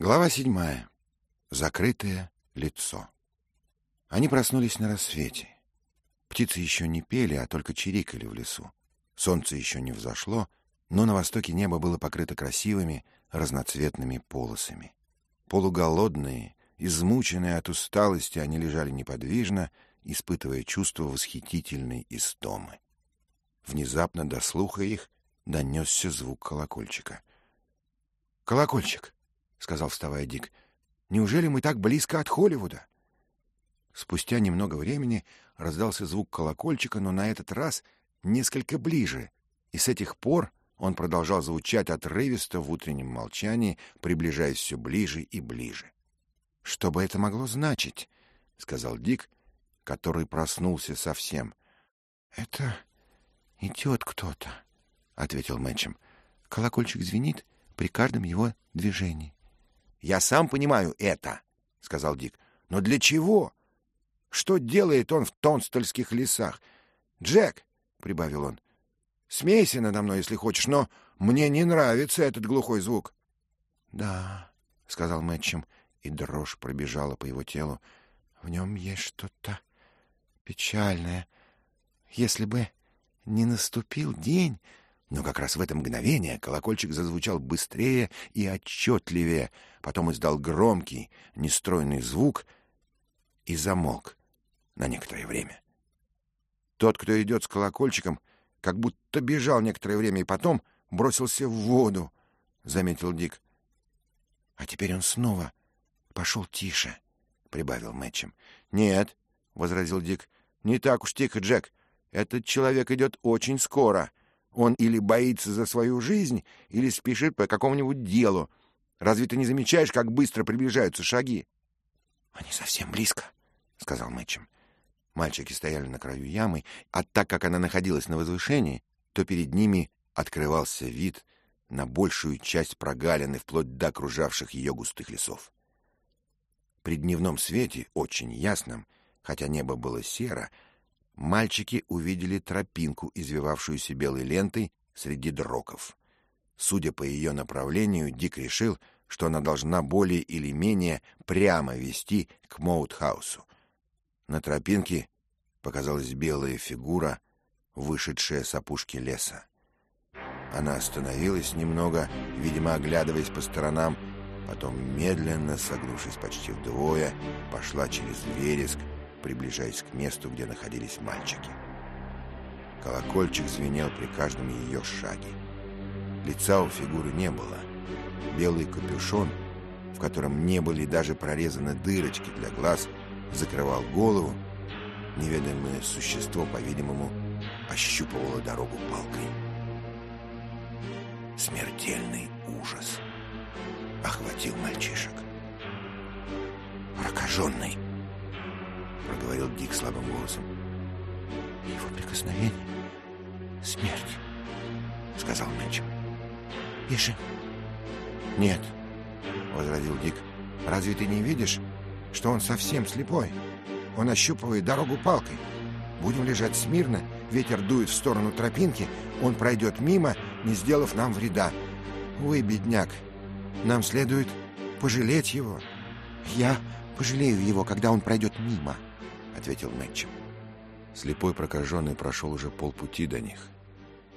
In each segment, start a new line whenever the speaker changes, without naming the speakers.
Глава седьмая. Закрытое лицо. Они проснулись на рассвете. Птицы еще не пели, а только чирикали в лесу. Солнце еще не взошло, но на востоке небо было покрыто красивыми разноцветными полосами. Полуголодные, измученные от усталости, они лежали неподвижно, испытывая чувство восхитительной истомы. Внезапно до слуха их донесся звук колокольчика. «Колокольчик!» — сказал, вставая Дик. «Неужели мы так близко от Холливуда?» Спустя немного времени раздался звук колокольчика, но на этот раз несколько ближе, и с этих пор он продолжал звучать отрывисто в утреннем молчании, приближаясь все ближе и ближе. «Что бы это могло значить?» — сказал Дик, который проснулся совсем. «Это идет кто-то», — ответил Мэтчем. «Колокольчик звенит при каждом его движении». «Я сам понимаю это», — сказал Дик. «Но для чего? Что делает он в Тонстольских лесах? Джек, — прибавил он, — смейся надо мной, если хочешь, но мне не нравится этот глухой звук. — Да, — сказал Мэтчем, и дрожь пробежала по его телу. — В нем есть что-то печальное. Если бы не наступил день... Но как раз в это мгновение колокольчик зазвучал быстрее и отчетливее, потом издал громкий, нестройный звук и замолк на некоторое время. Тот, кто идет с колокольчиком, как будто бежал некоторое время и потом бросился в воду, — заметил Дик. — А теперь он снова пошел тише, — прибавил Мэтчем. — Нет, — возразил Дик, — не так уж тихо, Джек. Этот человек идет очень скоро. Он или боится за свою жизнь, или спешит по какому-нибудь делу. Разве ты не замечаешь, как быстро приближаются шаги? — Они совсем близко, — сказал Мэтчем. Мальчики стояли на краю ямы, а так как она находилась на возвышении, то перед ними открывался вид на большую часть прогалины вплоть до окружавших ее густых лесов. При дневном свете, очень ясном, хотя небо было серо, мальчики увидели тропинку, извивавшуюся белой лентой среди дроков. Судя по ее направлению, Дик решил, что она должна более или менее прямо вести к Моутхаусу. На тропинке показалась белая фигура, вышедшая с опушки леса. Она остановилась немного, видимо, оглядываясь по сторонам, потом, медленно согнувшись почти вдвое, пошла через вереск, приближаясь к месту, где находились мальчики. Колокольчик звенел при каждом ее шаге. Лица у фигуры не было. Белый капюшон, в котором не были даже прорезаны дырочки для глаз, — закрывал голову. Неведомое существо, по-видимому, ощупывало дорогу палкой. Смертельный ужас охватил мальчишек. «Прокаженный!» — проговорил Дик слабым голосом. «Его прикосновение — смерть!» — сказал Мэтчем. «Бежим!» «Нет!» — возразил Дик. «Разве ты не видишь, что он совсем слепой. Он ощупывает дорогу палкой. Будем лежать смирно, ветер дует в сторону тропинки, он пройдет мимо, не сделав нам вреда. Вы, бедняк, нам следует пожалеть его. Я пожалею его, когда он пройдет мимо, — ответил Мэтчем. Слепой прокаженный прошел уже полпути до них.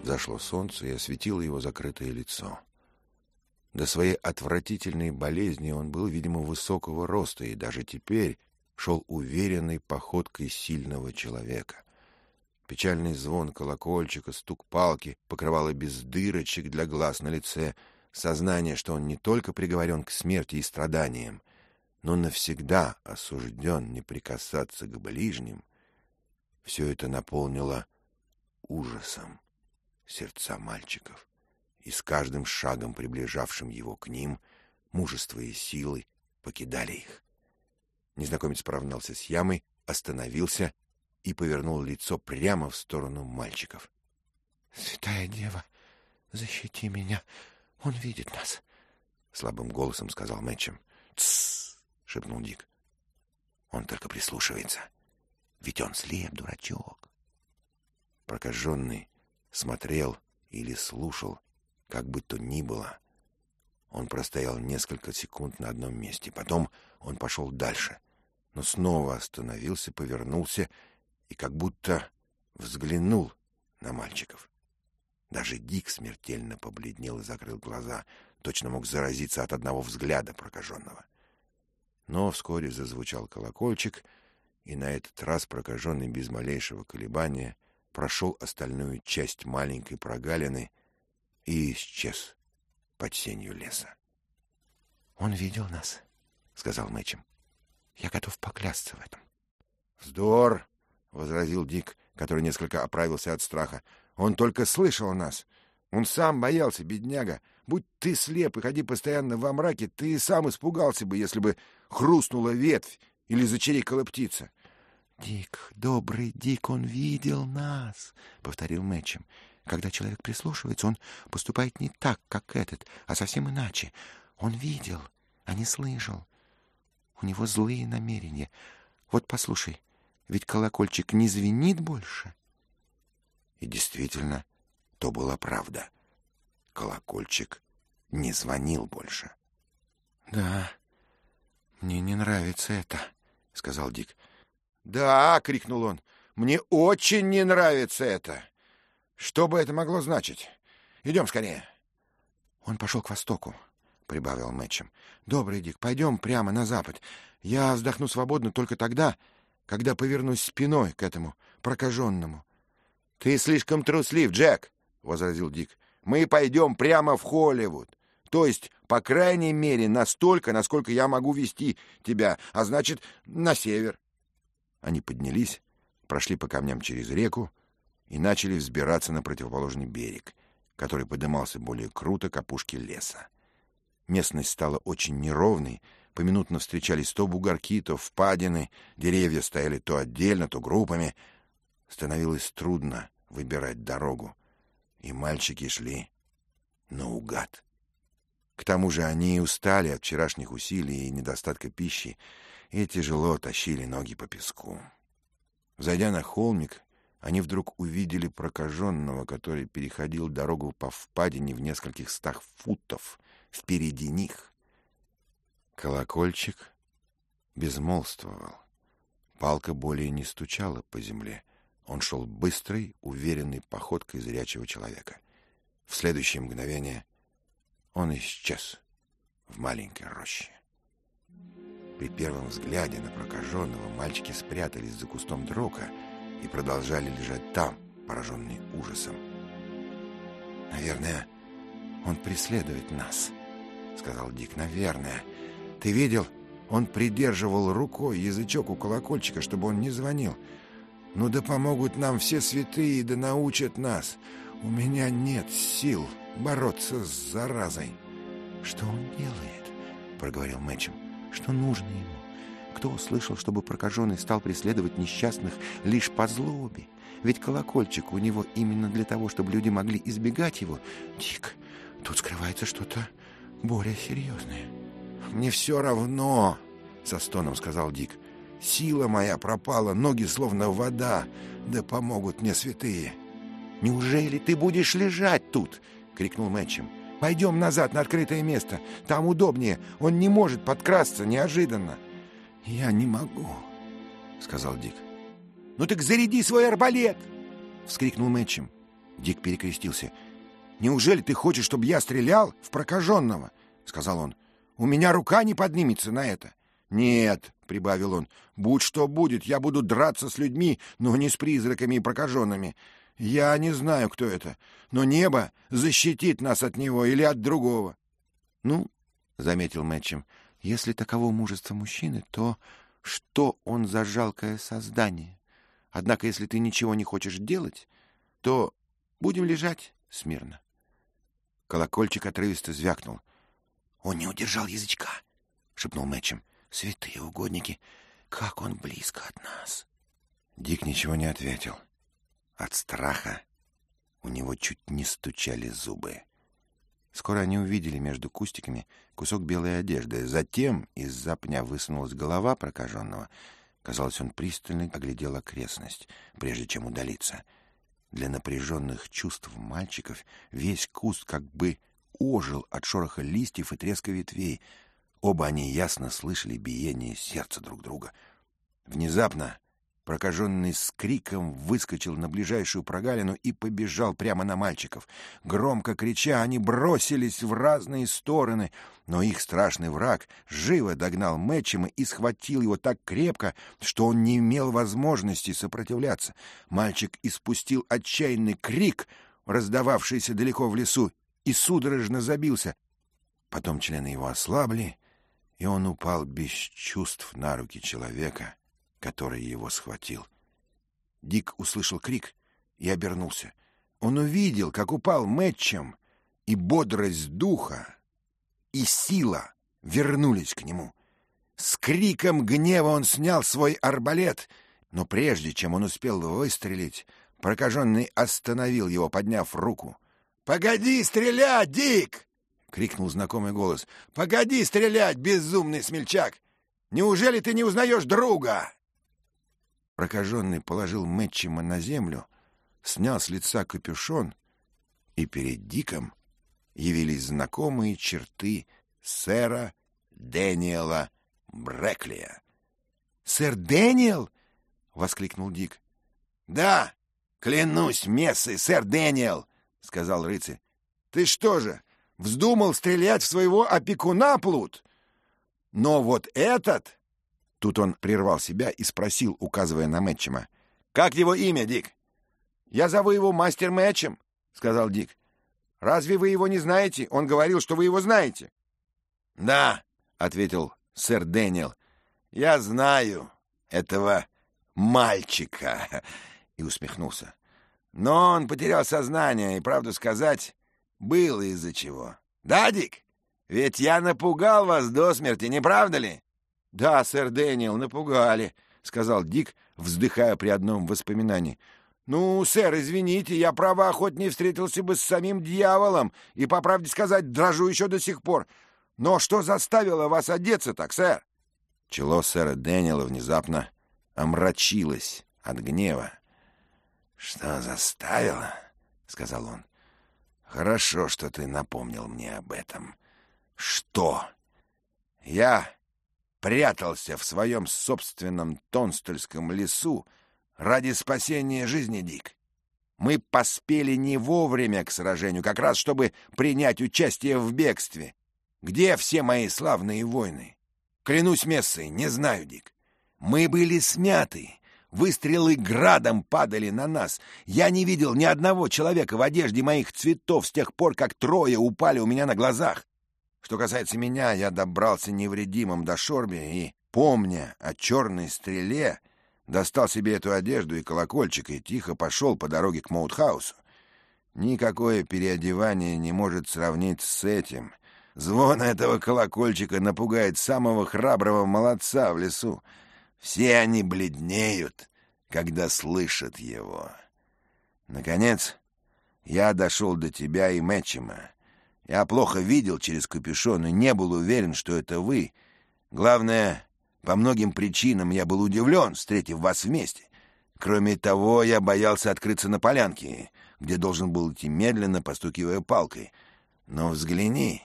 Зашло солнце и осветило его закрытое лицо. До своей отвратительной болезни он был, видимо, высокого роста и даже теперь шел уверенной походкой сильного человека. Печальный звон колокольчика, стук палки покрывало без дырочек для глаз на лице, сознание, что он не только приговорен к смерти и страданиям, но навсегда осужден не прикасаться к ближним, все это наполнило ужасом сердца мальчиков и с каждым шагом, приближавшим его к ним, мужество и силы покидали их. Незнакомец поравнялся с ямой, остановился и повернул лицо прямо в сторону мальчиков. — Святая Дева, защити меня, он видит нас, — слабым голосом сказал Мэтчем. — Тссс! — шепнул Дик. — Он только прислушивается. Ведь он слеп, дурачок. Прокаженный смотрел или слушал как бы то ни было, Он простоял несколько секунд на одном месте. Потом он пошел дальше, но снова остановился, повернулся и как будто взглянул на мальчиков. Даже Дик смертельно побледнел и закрыл глаза, точно мог заразиться от одного взгляда прокаженного. Но вскоре зазвучал колокольчик, и на этот раз прокаженный без малейшего колебания прошел остальную часть маленькой прогалины и исчез под сенью леса.
— Он видел нас, — сказал Мэтчем. — Я готов поклясться в этом.
— Вздор! — возразил Дик, который несколько оправился от страха. — Он только слышал нас. Он сам боялся, бедняга. Будь ты слеп и ходи постоянно во мраке, ты и сам испугался бы, если бы хрустнула ветвь или зачирикала птица.
— Дик, добрый Дик, он видел нас, — повторил Мэтчем. Когда человек прислушивается, он поступает не так, как этот, а совсем иначе. Он видел, а не слышал. У него злые намерения. Вот послушай, ведь колокольчик не звенит больше.
И действительно, то была правда. Колокольчик не звонил больше.
— Да, мне не нравится это, — сказал Дик.
— Да, — крикнул он, — мне очень не нравится это. Что бы это могло значить? Идем скорее.
Он пошел к востоку, — прибавил Мэтчем. — Добрый, Дик, пойдем прямо на запад. Я вздохну свободно только тогда, когда повернусь спиной к этому прокаженному.
— Ты слишком труслив, Джек, — возразил Дик. — Мы пойдем прямо в Холливуд. То есть, по крайней мере, настолько, насколько я могу вести тебя, а значит, на север. Они поднялись, прошли по камням через реку, и начали взбираться на противоположный берег, который поднимался более круто к опушке леса. Местность стала очень неровной, поминутно встречались то бугорки, то впадины, деревья стояли то отдельно, то группами. Становилось трудно выбирать дорогу, и мальчики шли наугад. К тому же они устали от вчерашних усилий и недостатка пищи, и тяжело тащили ноги по песку. Зайдя на холмик, они вдруг увидели прокаженного, который переходил дорогу по впадине в нескольких стах футов впереди них. Колокольчик безмолвствовал. Палка более не стучала по земле. Он шел быстрой, уверенной походкой зрячего человека. В следующее мгновение он исчез в маленькой роще. При первом взгляде на прокаженного мальчики спрятались за кустом дрока — и продолжали лежать там, пораженные ужасом.
«Наверное, он преследует нас», — сказал Дик. «Наверное. Ты видел? Он придерживал рукой язычок у колокольчика, чтобы он не звонил. Ну да помогут нам все святые, да научат нас. У меня нет сил бороться с заразой». «Что он делает?» — проговорил Мэтчем. «Что нужно ему?» Кто слышал, чтобы прокаженный стал преследовать несчастных лишь по злобе? Ведь колокольчик у него именно для того, чтобы люди могли избегать его. Дик, тут скрывается что-то более серьезное.
«Мне все равно», — со стоном сказал Дик. «Сила моя пропала, ноги словно вода, да помогут мне святые».
«Неужели ты будешь лежать тут?» — крикнул Мэтчем. «Пойдем назад на открытое место. Там удобнее. Он не может подкрасться неожиданно».
«Я не могу», — сказал Дик.
«Ну так заряди свой арбалет!» — вскрикнул Мэтчем. Дик перекрестился.
«Неужели ты хочешь, чтобы я стрелял в прокаженного?» — сказал он. «У меня рука не поднимется на это». «Нет», — прибавил он, — «будь что будет, я буду драться с людьми, но не с призраками и прокаженными. Я не знаю, кто это, но небо защитит нас от него или от другого».
«Ну», — заметил Мэтчем, — если таково мужество мужчины, то что он за жалкое создание? Однако, если ты ничего не хочешь делать, то будем лежать смирно.
Колокольчик отрывисто звякнул.
— Он не удержал язычка, — шепнул Мэтчем. — Святые угодники, как он близко от нас.
Дик ничего не ответил. От страха у него чуть не стучали зубы. Скоро они увидели между кустиками кусок белой одежды. Затем из-за пня высунулась голова прокаженного. Казалось, он пристально оглядел окрестность, прежде чем удалиться. Для напряженных чувств мальчиков весь куст как бы ожил от шороха листьев и треска ветвей. Оба они ясно слышали биение сердца друг друга. Внезапно Прокаженный с криком выскочил на ближайшую прогалину и побежал прямо на мальчиков. Громко крича, они бросились в разные стороны, но их страшный враг живо догнал Мэтчема и схватил его так крепко, что он не имел возможности сопротивляться. Мальчик испустил отчаянный крик, раздававшийся далеко в лесу, и судорожно забился. Потом члены его ослабли, и он упал без чувств на руки человека — который его схватил. Дик услышал крик и обернулся. Он увидел, как упал Мэтчем, и бодрость духа, и сила вернулись к нему. С криком гнева он снял свой арбалет, но прежде чем он успел выстрелить, прокаженный остановил его, подняв руку. «Погоди стрелять, Дик!» — крикнул знакомый голос. «Погоди стрелять, безумный смельчак! Неужели ты не узнаешь друга?» Прокаженный положил Мэтчима на землю, снял с лица капюшон, и перед Диком явились знакомые черты сэра Дэниела Бреклия. «Сэр Дэниел?» — воскликнул Дик. «Да, клянусь мессой, сэр Дэниел!» — сказал рыцарь. «Ты что же, вздумал стрелять в своего опекуна, Плут? Но вот этот Тут он прервал себя и спросил, указывая на Мэтчема. «Как его имя, Дик?» «Я зову его Мастер Мэтчем», — сказал Дик. «Разве вы его не знаете? Он говорил, что вы его знаете». «Да», — ответил сэр Дэниел, — «я знаю этого мальчика», — и усмехнулся. «Но он потерял сознание, и, правду сказать, было из-за чего. Да, Дик? Ведь я напугал вас до смерти, не правда ли?» «Да, сэр Дэниел, напугали», — сказал Дик, вздыхая при одном воспоминании. «Ну, сэр, извините, я, право, охотнее встретился бы с самим дьяволом, и, по правде сказать, дрожу еще до сих пор. Но что заставило вас одеться так, сэр?» Чело сэра Дэниела внезапно омрачилось от гнева. «Что заставило?» — сказал он. «Хорошо, что ты напомнил мне об этом. Что? Я прятался в своем собственном Тонстольском лесу ради спасения жизни Дик. Мы поспели не вовремя к сражению, как раз чтобы принять участие в бегстве. Где все мои славные войны? Клянусь мессой, не знаю, Дик. Мы были смяты. Выстрелы градом падали на нас. Я не видел ни одного человека в одежде моих цветов с тех пор, как трое упали у меня на глазах. Что касается меня, я добрался невредимым до Шорби и, помня о черной стреле, достал себе эту одежду и колокольчик и тихо пошел по дороге к Моутхаусу. Никакое переодевание не может сравниться с этим. Звон этого колокольчика напугает самого храброго молодца в лесу. Все они бледнеют, когда слышат его. Наконец, я дошел до тебя и Мэтчема. Я плохо видел через капюшон и не был уверен, что это вы. Главное, по многим причинам я был удивлен, встретив вас вместе. Кроме того, я боялся открыться на полянке, где должен был идти медленно, постукивая палкой. Но взгляни,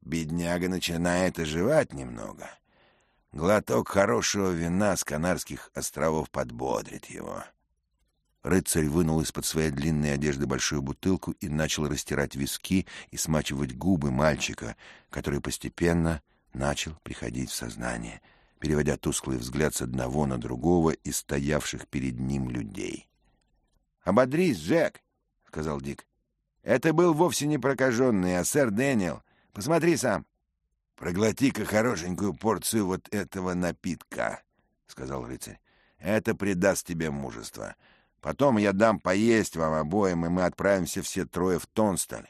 бедняга начинает оживать немного. Глоток хорошего вина с Канарских островов подбодрит его. Рыцарь вынул из-под своей длинной одежды большую бутылку и начал растирать виски и смачивать губы мальчика, который постепенно начал приходить в сознание, переводя тусклый взгляд с одного на другого из стоявших перед ним людей. «Ободрись, Джек!» — сказал Дик. «Это был вовсе не прокаженный, а сэр Дэниел. Посмотри сам». «Проглоти-ка хорошенькую порцию вот этого напитка», — сказал рыцарь. «Это придаст тебе мужество». Потом я дам поесть вам обоим, и мы отправимся все трое в Тонсталь.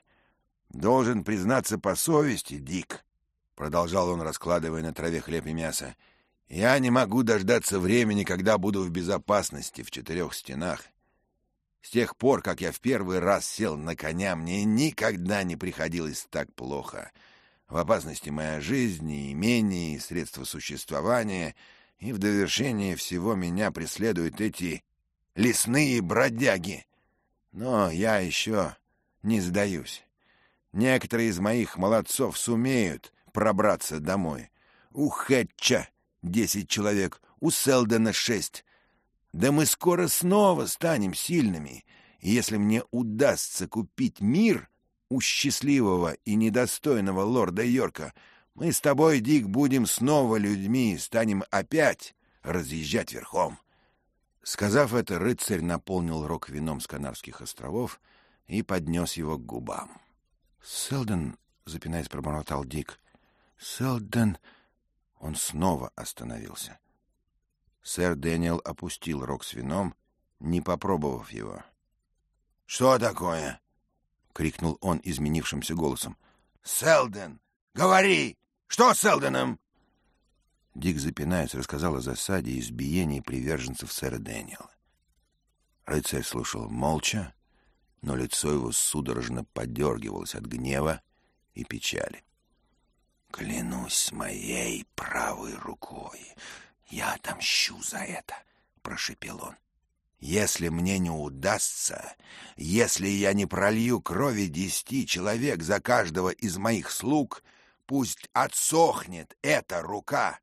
Должен признаться по совести, Дик, — продолжал он, раскладывая на траве хлеб и мясо, — я не могу дождаться времени, когда буду в безопасности в четырех стенах. С тех пор, как я в первый раз сел на коня, мне никогда не приходилось так плохо. В опасности моя жизнь, и имение, средства существования, и в довершение всего меня преследуют эти лесные бродяги. Но я еще не сдаюсь.
Некоторые из моих молодцов сумеют пробраться домой. У Хэтча десять человек, у Селдена шесть. Да мы скоро снова станем сильными, и если мне удастся купить мир у счастливого и недостойного лорда Йорка, мы с тобой, Дик, будем снова людьми и станем опять разъезжать верхом. Сказав это, рыцарь наполнил рог вином с Канарских островов и поднес его к губам. — Селден, — запинаясь, пробормотал Дик, — Селден... Он снова остановился. Сэр Дэниел опустил рог с вином, не попробовав его. — Что такое? — крикнул он изменившимся голосом. — Селден! Говори! Что с Селденом? Дик, запинаясь, рассказал о засаде и избиении приверженцев сэра Дэниела. Рыцарь слушал молча, но лицо его судорожно подергивалось от гнева и печали. «Клянусь моей правой рукой, я отомщу за это», — прошепел он. «Если мне не удастся, если я не пролью крови десяти человек за каждого из моих слуг, пусть отсохнет эта рука».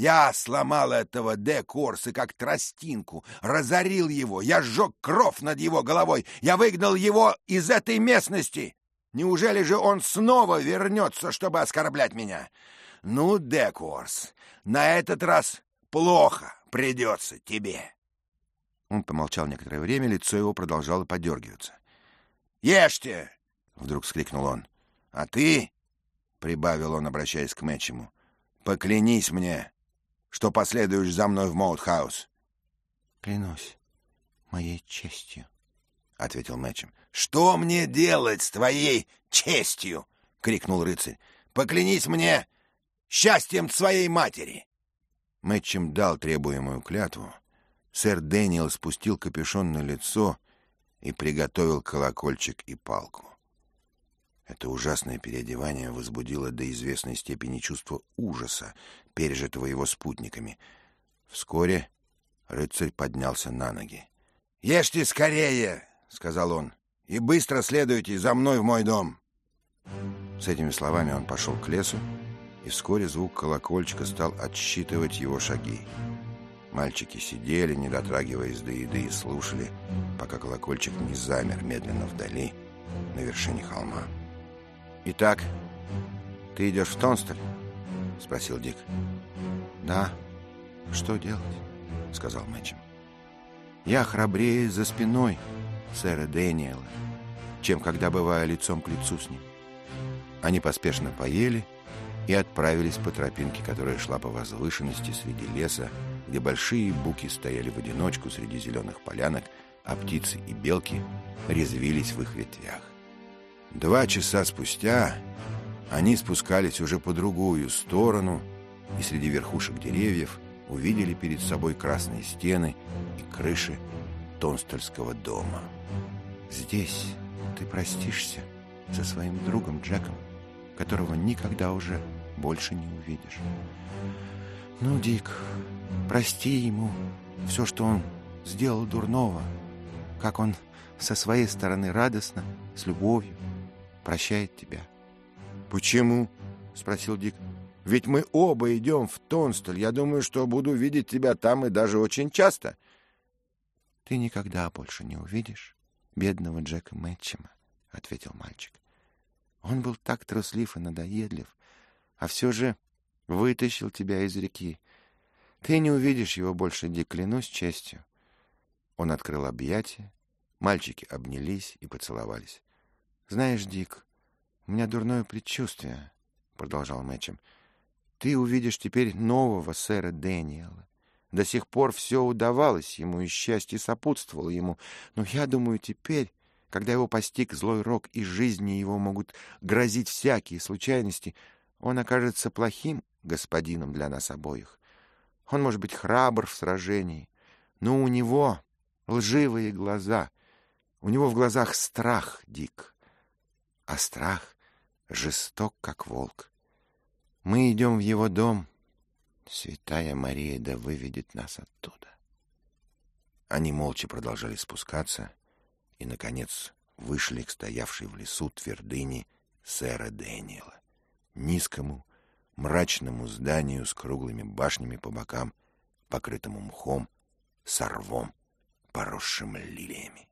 Я сломал этого Де Корса как тростинку, разорил его, я сжег кровь над его головой, я выгнал его из этой местности. Неужели же он снова вернется, чтобы оскорблять меня? Ну, Декорс, на этот раз плохо придется тебе. Он помолчал некоторое время, лицо его продолжало подергиваться. «Ешьте!» — вдруг вскрикнул он. «А ты, — прибавил он, обращаясь к Мэтчему, — поклянись мне, что последуешь за мной в Моутхаус.
Клянусь моей честью, — ответил Мэтчем.
— Что мне делать с твоей честью? — крикнул рыцарь. — Поклянись мне счастьем своей матери. Мэтчем дал требуемую клятву. Сэр Дэниел спустил капюшон на лицо и приготовил колокольчик и палку. Это ужасное переодевание возбудило до известной степени чувство ужаса, пережитого его спутниками. Вскоре рыцарь поднялся на ноги. — Ешьте скорее, — сказал он, — и быстро следуйте за мной в мой дом. С этими словами он пошел к лесу, и вскоре звук колокольчика стал отсчитывать его шаги. Мальчики сидели, не дотрагиваясь до еды, и слушали, пока колокольчик не замер медленно вдали, на вершине холма. «Итак, ты идешь в Тонстель?» — спросил Дик. «Да. Что делать?» — сказал Мэтчем. «Я храбрее за спиной сэра Дэниела, чем когда бываю лицом к лицу с ним». Они поспешно поели и отправились по тропинке, которая шла по возвышенности среди леса, где большие буки стояли в одиночку среди зеленых полянок, а птицы и белки резвились в их ветвях. Два часа спустя они спускались уже по другую сторону и среди верхушек деревьев увидели перед собой красные стены и крыши Тонстольского дома. «Здесь ты простишься со своим другом Джеком, которого никогда уже больше не увидишь. Ну, Дик, прости ему все, что он сделал дурного, как он со своей стороны радостно, с любовью прощает тебя. «Почему?» — спросил Дик. «Ведь мы оба идем в Тонстоль. Я думаю, что буду видеть тебя там и даже очень часто». «Ты никогда больше не увидишь бедного Джека Мэтчема», — ответил мальчик. «Он был так труслив и надоедлив, а все же вытащил тебя из реки. Ты не увидишь его больше, Дик, клянусь честью». Он открыл объятия, мальчики обнялись и поцеловались. «Знаешь, Дик, у меня дурное предчувствие», — продолжал Мэтчем. «Ты увидишь теперь нового сэра Дэниела. До сих пор все удавалось ему, и счастье сопутствовало ему. Но я думаю, теперь, когда его постиг злой рок, и жизни его могут грозить всякие случайности, он окажется плохим господином для нас обоих. Он может быть храбр в сражении, но у него лживые глаза. У него в глазах страх, Дик а страх жесток, как волк. Мы идем в его дом. Святая Мария да выведет нас оттуда. Они молча продолжали спускаться и, наконец, вышли к стоявшей в лесу твердыне
сэра Дэниела, низкому, мрачному зданию с круглыми башнями по бокам, покрытому мхом, сорвом, поросшим лилиями.